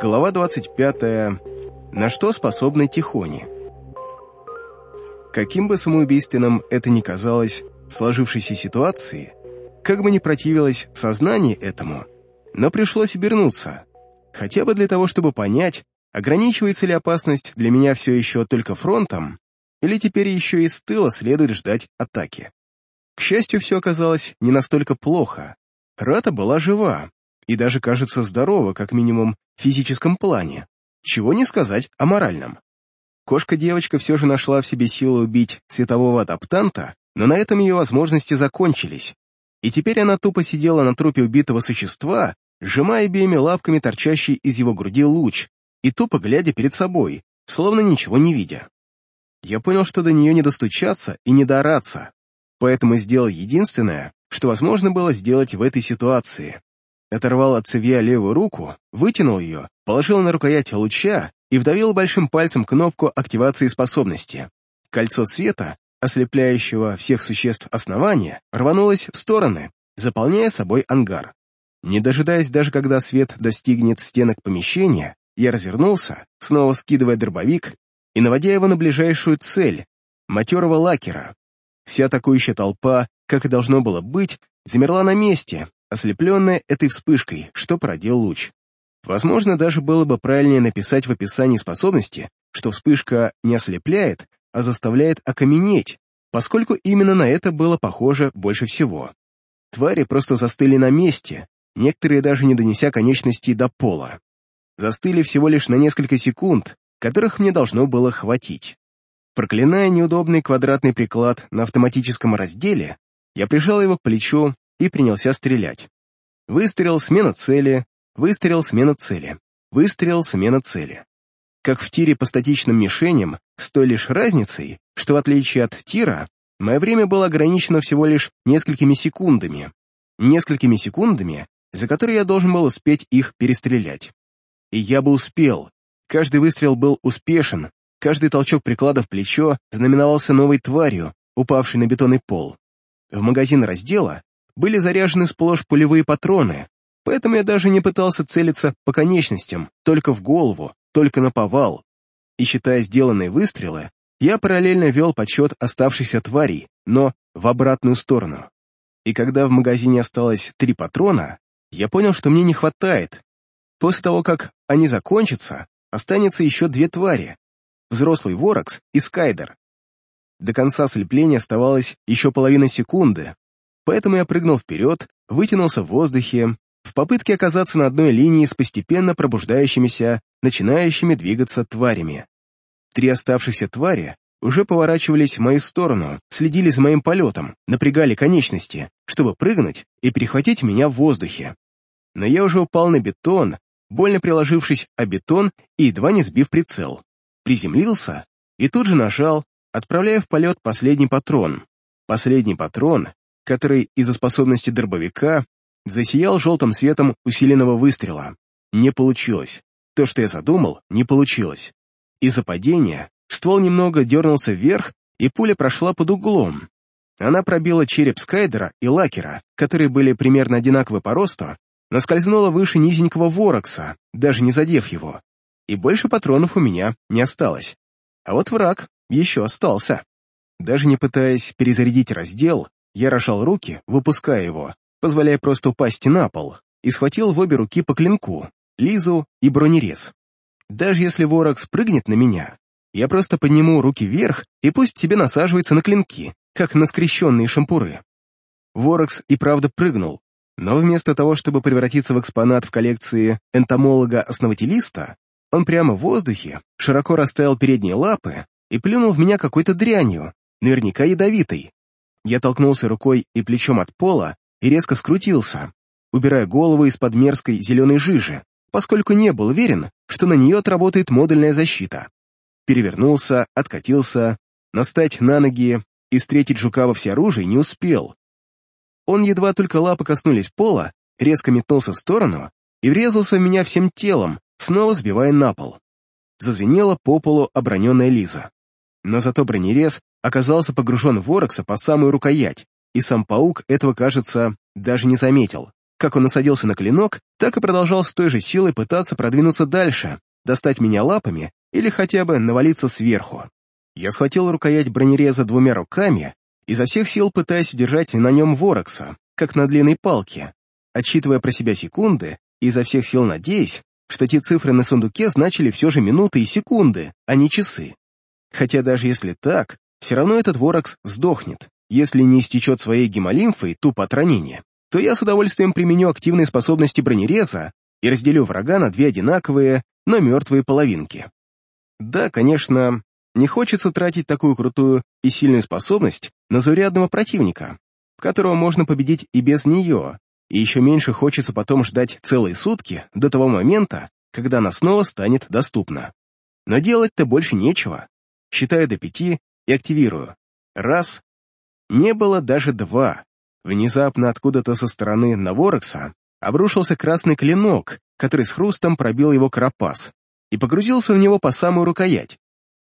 Глава 25. На что способны тихони? Каким бы самоубийственным это ни казалось сложившейся ситуации, как бы ни противилось сознание этому, но пришлось обернуться, хотя бы для того, чтобы понять, ограничивается ли опасность для меня все еще только фронтом, или теперь еще и с тыла следует ждать атаки. К счастью, все оказалось не настолько плохо. Рата была жива, и даже, кажется, здорова, как минимум, в физическом плане. Чего не сказать о моральном. Кошка-девочка все же нашла в себе силы убить светового адаптанта, но на этом ее возможности закончились. И теперь она тупо сидела на трупе убитого существа, сжимая обеими лапками торчащий из его груди луч, и тупо глядя перед собой, словно ничего не видя. Я понял, что до нее не достучаться и не доораться, поэтому сделал единственное, что возможно было сделать в этой ситуации оторвал от цевья левую руку, вытянул ее, положил на рукоять луча и вдавил большим пальцем кнопку активации способности. Кольцо света, ослепляющего всех существ основания, рванулось в стороны, заполняя собой ангар. Не дожидаясь даже когда свет достигнет стенок помещения, я развернулся, снова скидывая дробовик и наводя его на ближайшую цель — матерого лакера. Вся атакующая толпа, как и должно было быть, замерла на месте, ослепленная этой вспышкой, что породил луч. Возможно, даже было бы правильнее написать в описании способности, что вспышка не ослепляет, а заставляет окаменеть, поскольку именно на это было похоже больше всего. Твари просто застыли на месте, некоторые даже не донеся конечностей до пола. Застыли всего лишь на несколько секунд, которых мне должно было хватить. Проклиная неудобный квадратный приклад на автоматическом разделе, я прижал его к плечу и принялся стрелять. Выстрел, смена цели, выстрел, смена цели, выстрел, смена цели. Как в тире по статичным мишеням, с той лишь разницей, что в отличие от тира, мое время было ограничено всего лишь несколькими секундами. Несколькими секундами, за которые я должен был успеть их перестрелять. И я бы успел. Каждый выстрел был успешен, каждый толчок приклада в плечо знаменовался новой тварью, упавшей на бетонный пол. В магазин раздела были заряжены сплошь пулевые патроны, поэтому я даже не пытался целиться по конечностям, только в голову, только на повал. И считая сделанные выстрелы, я параллельно вел подсчет оставшихся тварей, но в обратную сторону. И когда в магазине осталось три патрона, я понял, что мне не хватает. После того, как они закончатся, останется еще две твари — взрослый Ворокс и Скайдер. До конца слепления оставалось еще половина секунды, поэтому я прыгнул вперед, вытянулся в воздухе, в попытке оказаться на одной линии с постепенно пробуждающимися, начинающими двигаться тварями. Три оставшихся твари уже поворачивались в мою сторону, следили за моим полетом, напрягали конечности, чтобы прыгнуть и перехватить меня в воздухе. Но я уже упал на бетон, больно приложившись о бетон и едва не сбив прицел. Приземлился и тут же нажал, отправляя в полет последний патрон. Последний патрон, который из-за способности дробовика засиял желтым светом усиленного выстрела. Не получилось. То, что я задумал, не получилось. Из-за падения ствол немного дернулся вверх, и пуля прошла под углом. Она пробила череп Скайдера и Лакера, которые были примерно одинаковы по росту, но скользнула выше низенького Ворокса, даже не задев его. И больше патронов у меня не осталось. А вот враг еще остался. Даже не пытаясь перезарядить раздел, я рожал руки, выпуская его, позволяя просто упасть на пол, и схватил в обе руки по клинку, лизу и бронерез. Даже если ворог спрыгнет на меня, я просто подниму руки вверх и пусть тебе насаживается на клинки, как на скрещенные шампуры. Ворокс и правда прыгнул, но вместо того, чтобы превратиться в экспонат в коллекции энтомолога-основателиста, он прямо в воздухе широко расставил передние лапы и плюнул в меня какой-то дрянью, наверняка ядовитой. Я толкнулся рукой и плечом от пола и резко скрутился, убирая голову из-под мерзкой зеленой жижи, поскольку не был уверен, что на нее отработает модульная защита. Перевернулся, откатился, настать на ноги и встретить жука во всеоружии не успел. Он едва только лапы коснулись пола, резко метнулся в сторону и врезался в меня всем телом, снова сбивая на пол. Зазвенела по полу оброненная Лиза. Но зато бронерез оказался погружен в Орокса по самую рукоять, и сам паук этого, кажется, даже не заметил. как он насадился на клинок, так и продолжал с той же силой пытаться продвинуться дальше, достать меня лапами или хотя бы навалиться сверху. Я схватил рукоять бронереза двумя руками, изо всех сил пытаясь удержать на нем ворокса, как на длинной палке, отсчитывая про себя секунды и изо всех сил надеясь, что те цифры на сундуке значили все же минуты и секунды, а не часы. Хотя даже если так, все равно этот ворокс сдохнет, если не истечет своей гемолимфой тупо от ранения, то я с удовольствием применю активные способности бронереза и разделю врага на две одинаковые, но мертвые половинки. Да, конечно, не хочется тратить такую крутую и сильную способность на заурядного противника, которого можно победить и без нее, и еще меньше хочется потом ждать целые сутки до того момента, когда она снова станет доступна. Но делать-то больше нечего. Считаю до пяти и активирую. Раз. Не было даже два. Внезапно откуда-то со стороны Наворекса обрушился красный клинок, который с хрустом пробил его карапаз и погрузился в него по самую рукоять.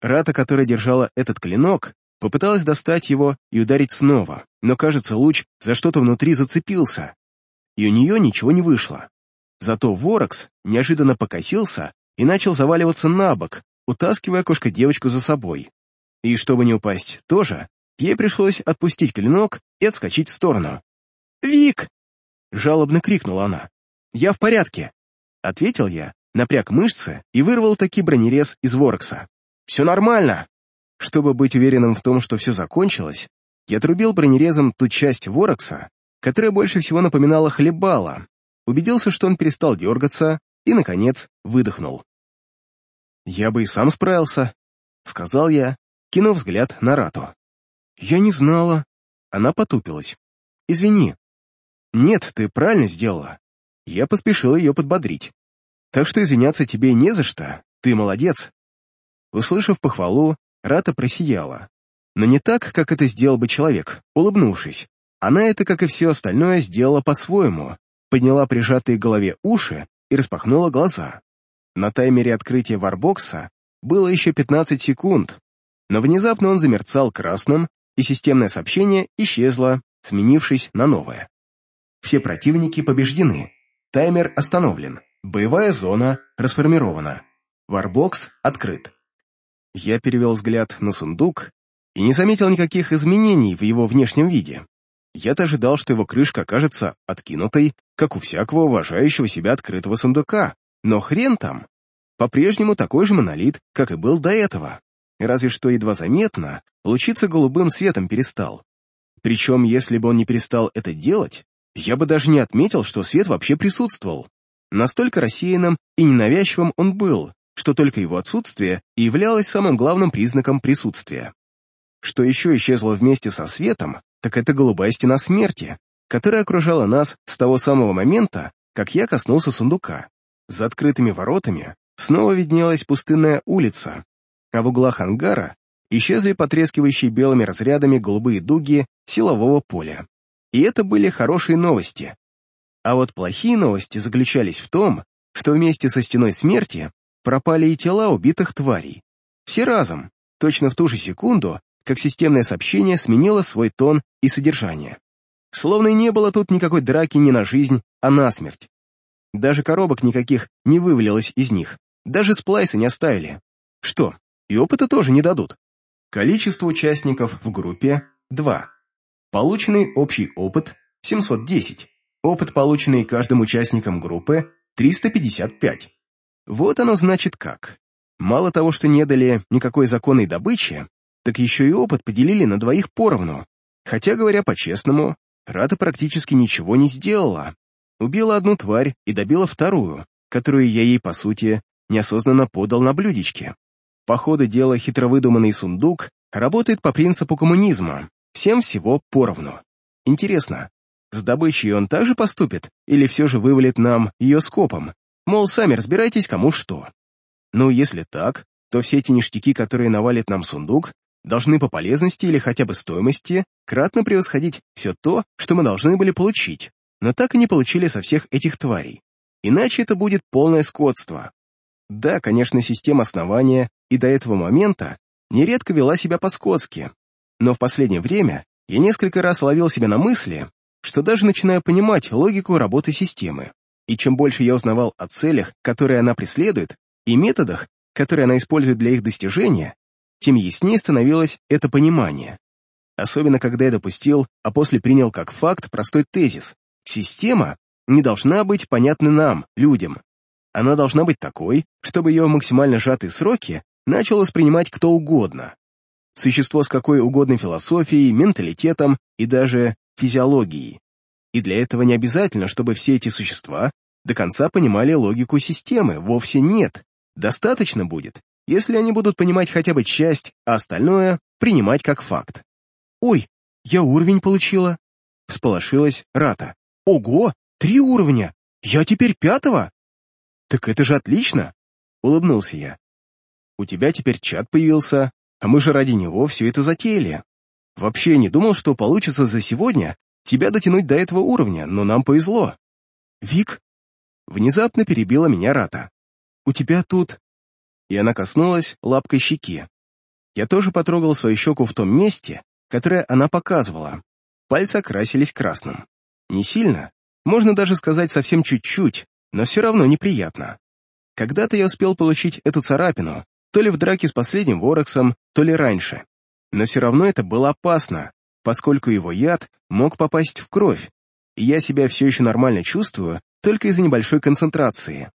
Рата, которая держала этот клинок, попыталась достать его и ударить снова, но, кажется, луч за что-то внутри зацепился, и у нее ничего не вышло. Зато Ворокс неожиданно покосился и начал заваливаться на бок, утаскивая кошка-девочку за собой. И чтобы не упасть тоже, ей пришлось отпустить клинок и отскочить в сторону. «Вик!» — жалобно крикнула она. «Я в порядке!» — ответил я, напряг мышцы и вырвал таки бронерез из Ворокса. «Все нормально!» Чтобы быть уверенным в том, что все закончилось, я трубил бронерезом ту часть Ворокса, которая больше всего напоминала хлебала, убедился, что он перестал дергаться и, наконец, выдохнул. «Я бы и сам справился», — сказал я, кинув взгляд на Рату. «Я не знала». Она потупилась. «Извини». «Нет, ты правильно сделала». Я поспешил ее подбодрить. «Так что извиняться тебе не за что, ты молодец». Услышав похвалу, Рата просияла. Но не так, как это сделал бы человек, улыбнувшись, она это, как и все остальное, сделала по-своему, подняла прижатые к голове уши и распахнула глаза. На таймере открытия варбокса было еще 15 секунд, но внезапно он замерцал красным, и системное сообщение исчезло, сменившись на новое. Все противники побеждены. Таймер остановлен. Боевая зона расформирована. Варбокс открыт. Я перевел взгляд на сундук и не заметил никаких изменений в его внешнем виде. Я-то ожидал, что его крышка окажется откинутой, как у всякого уважающего себя открытого сундука, но хрен там. По-прежнему такой же монолит, как и был до этого. Разве что едва заметно, лучиться голубым светом перестал. Причем, если бы он не перестал это делать, я бы даже не отметил, что свет вообще присутствовал. Настолько рассеянным и ненавязчивым он был, что только его отсутствие и являлось самым главным признаком присутствия. Что еще исчезло вместе со светом, так это голубая стена смерти, которая окружала нас с того самого момента, как я коснулся сундука. За открытыми воротами снова виднелась пустынная улица, а в углах ангара исчезли потрескивающие белыми разрядами голубые дуги силового поля. И это были хорошие новости. А вот плохие новости заключались в том, что вместе со стеной смерти пропали и тела убитых тварей. Все разом, точно в ту же секунду, как системное сообщение сменило свой тон и содержание. Словно и не было тут никакой драки не на жизнь, а на смерть. Даже коробок никаких не вывалилось из них, даже сплайса не оставили. Что, и опыта тоже не дадут. Количество участников в группе — 2. Полученный общий опыт — 710. Опыт, полученный каждым участником группы — 355. Вот оно значит как. Мало того, что не дали никакой законной добычи, так еще и опыт поделили на двоих поровну. Хотя, говоря по-честному, Рата практически ничего не сделала. Убила одну тварь и добила вторую, которую я ей, по сути, неосознанно подал на блюдечке. По ходу дела хитровыдуманный сундук работает по принципу коммунизма, всем всего поровну. Интересно, с добычей он также поступит или все же вывалит нам ее скопом? Мол, сами разбирайтесь, кому что. Ну, если так, то все эти ништяки, которые навалит нам сундук, должны по полезности или хотя бы стоимости кратно превосходить все то, что мы должны были получить, но так и не получили со всех этих тварей. Иначе это будет полное скотство. Да, конечно, система основания и до этого момента нередко вела себя по-скотски, но в последнее время я несколько раз ловил себя на мысли, что даже начинаю понимать логику работы системы. И чем больше я узнавал о целях, которые она преследует, и методах, которые она использует для их достижения, тем яснее становилось это понимание. Особенно, когда я допустил, а после принял как факт простой тезис. Система не должна быть понятна нам, людям. Она должна быть такой, чтобы ее в максимально сжатые сроки начал воспринимать кто угодно. Существо с какой угодно философией, менталитетом и даже физиологией. И для этого не обязательно, чтобы все эти существа до конца понимали логику системы, вовсе нет. Достаточно будет, если они будут понимать хотя бы часть, а остальное принимать как факт. «Ой, я уровень получила!» — всполошилась Рата. «Ого, три уровня! Я теперь пятого!» «Так это же отлично!» — улыбнулся я. «У тебя теперь чат появился, а мы же ради него все это затеяли. Вообще не думал, что получится за сегодня тебя дотянуть до этого уровня, но нам повезло. Вик, внезапно перебила меня Рата. У тебя тут... И она коснулась лапкой щеки. Я тоже потрогал свою щеку в том месте, которое она показывала. Пальцы окрасились красным. Не сильно, можно даже сказать совсем чуть-чуть, но все равно неприятно. Когда-то я успел получить эту царапину, то ли в драке с последним Вороксом, то ли раньше. Но все равно это было опасно, поскольку его яд мог попасть в кровь, и я себя все еще нормально чувствую только из-за небольшой концентрации.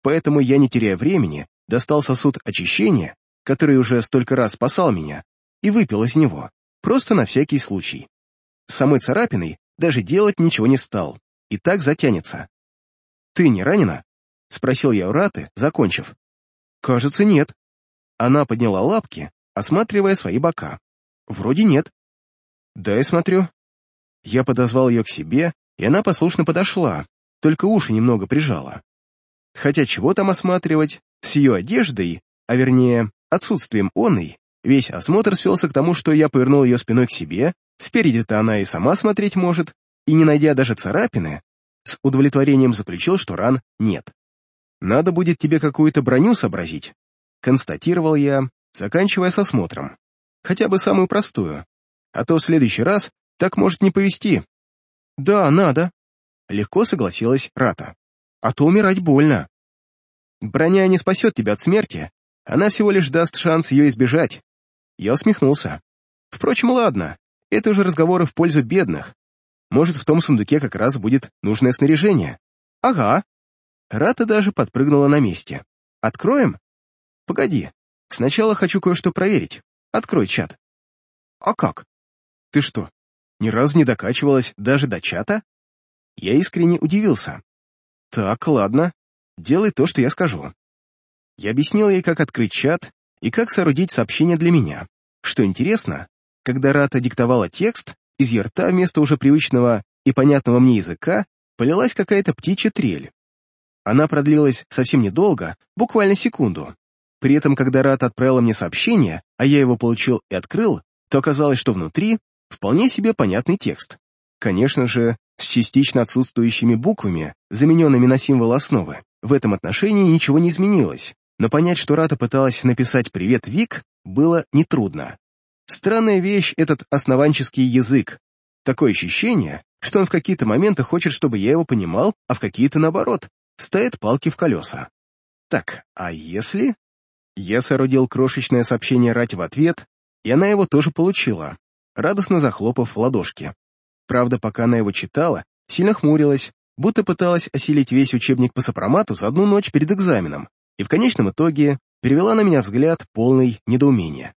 Поэтому я, не теряя времени, достал сосуд очищения, который уже столько раз спасал меня, и выпил из него, просто на всякий случай. Самой царапиной даже делать ничего не стал, и так затянется. «Ты не ранена?» — спросил я у Раты, закончив. «Кажется, нет». Она подняла лапки, осматривая свои бока. «Вроде нет». «Да, я смотрю». Я подозвал ее к себе, и она послушно подошла, только уши немного прижала. Хотя чего там осматривать, с ее одеждой, а вернее, отсутствием оной, весь осмотр свелся к тому, что я повернул ее спиной к себе, спереди-то она и сама смотреть может, и, не найдя даже царапины, с удовлетворением заключил, что ран нет. «Надо будет тебе какую-то броню сообразить», — констатировал я, заканчивая с осмотром. «Хотя бы самую простую, а то в следующий раз так может не повезти». «Да, надо», — легко согласилась Рата. «А то умирать больно». «Броня не спасет тебя от смерти, она всего лишь даст шанс ее избежать». Я усмехнулся. «Впрочем, ладно, это уже разговоры в пользу бедных. Может, в том сундуке как раз будет нужное снаряжение». «Ага». Рата даже подпрыгнула на месте. «Откроем?» «Погоди, сначала хочу кое-что проверить. Открой чат». «А как?» «Ты что, ни разу не докачивалась даже до чата?» Я искренне удивился. «Так, ладно, делай то, что я скажу». Я объяснил ей, как открыть чат и как соорудить сообщение для меня. Что интересно, когда Рата диктовала текст, из ее рта вместо уже привычного и понятного мне языка полилась какая-то птичья трель. Она продлилась совсем недолго, буквально секунду. При этом, когда Рат отправила мне сообщение, а я его получил и открыл, то оказалось, что внутри Вполне себе понятный текст. Конечно же, с частично отсутствующими буквами, замененными на символ основы. В этом отношении ничего не изменилось, но понять, что Рата пыталась написать «Привет, Вик», было нетрудно. Странная вещь этот основанческий язык. Такое ощущение, что он в какие-то моменты хочет, чтобы я его понимал, а в какие-то, наоборот, ставит палки в колеса. Так, а если... Я соорудил крошечное сообщение Рате в ответ, и она его тоже получила радостно захлопав в ладошки. Правда, пока она его читала, сильно хмурилась, будто пыталась осилить весь учебник по сопромату за одну ночь перед экзаменом, и в конечном итоге перевела на меня взгляд полный недоумения.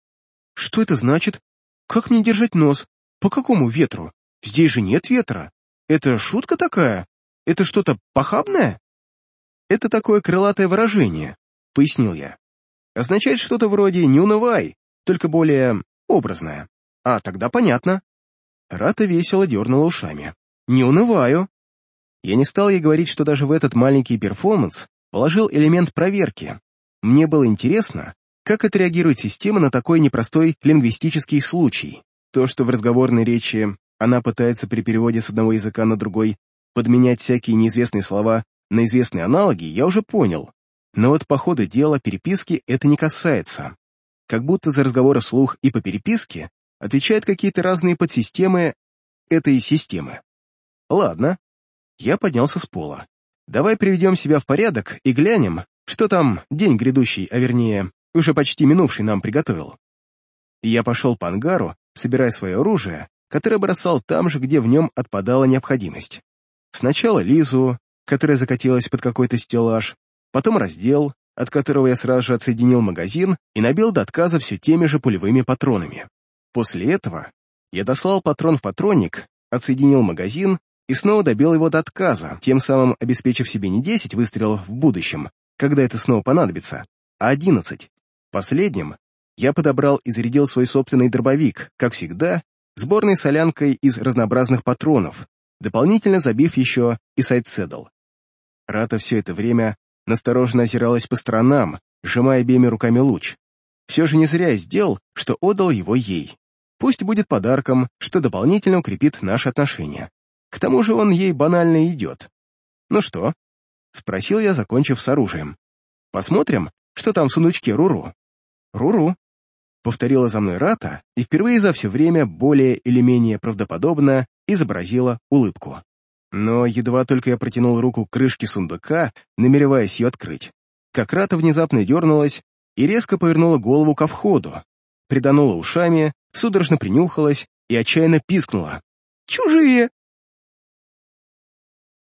«Что это значит? Как мне держать нос? По какому ветру? Здесь же нет ветра. Это шутка такая? Это что-то похабное?» «Это такое крылатое выражение», — пояснил я. «Означает что-то вроде «не унывай», только более образное. А, тогда понятно. Рата весело дернула ушами. Не унываю. Я не стал ей говорить, что даже в этот маленький перформанс положил элемент проверки. Мне было интересно, как отреагирует система на такой непростой лингвистический случай. То, что в разговорной речи она пытается при переводе с одного языка на другой подменять всякие неизвестные слова на известные аналоги, я уже понял. Но вот по ходу дела переписки это не касается. Как будто за разговоры вслух и по переписке отвечают какие-то разные подсистемы этой системы. Ладно. Я поднялся с пола. Давай приведем себя в порядок и глянем, что там день грядущий, а вернее, уже почти минувший нам приготовил. И я пошел по ангару, собирая свое оружие, которое бросал там же, где в нем отпадала необходимость. Сначала Лизу, которая закатилась под какой-то стеллаж, потом раздел, от которого я сразу же отсоединил магазин и набил до отказа все теми же пулевыми патронами. После этого я дослал патрон в патронник, отсоединил магазин и снова добил его до отказа, тем самым обеспечив себе не 10 выстрелов в будущем, когда это снова понадобится, а 11. Последним я подобрал и зарядил свой собственный дробовик, как всегда, сборной солянкой из разнообразных патронов, дополнительно забив еще и сайт-седл. Рата все это время настороженно озиралась по сторонам, сжимая обеими руками луч. Все же не зря я сделал, что отдал его ей. Пусть будет подарком, что дополнительно укрепит наши отношения. К тому же он ей банально идет. «Ну что?» — спросил я, закончив с оружием. «Посмотрим, что там в сундучке Руру?» «Руру», — повторила за мной Рата и впервые за все время более или менее правдоподобно изобразила улыбку. Но едва только я протянул руку к крышке сундука, намереваясь ее открыть, как Рата внезапно дернулась и резко повернула голову ко входу, приданула ушами, судорожно принюхалась и отчаянно пискнула. «Чужие!»